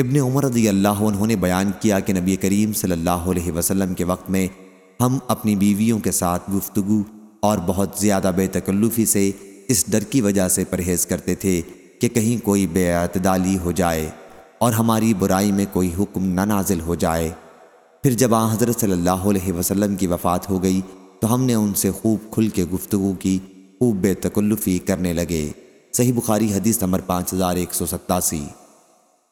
ابن عمر رضی اللہ عنہ نے بیان کیا کہ نبی کریم صلی اللہ علیہ وسلم کے وقت میں ہم اپنی بیویوں کے ساتھ گفتگو اور بہت زیادہ بے تکلفی سے اس ڈر کی وجہ سے پرہیز کرتے تھے کہ کہیں کوئی بے اعتدالی ہو جائے اور ہماری برائی میں کوئی حکم نہ نازل ہو جائے۔ پھر جب آن حضرت صلی اللہ علیہ وسلم کی وفات ہو گئی تو ہم نے ان سے خوب کھل کے گفتگو کی، خوب بے تکلفی کرنے لگے۔ صحیح بخاری حدیث نمبر پانچ ہزار ایک سو ستاسی۔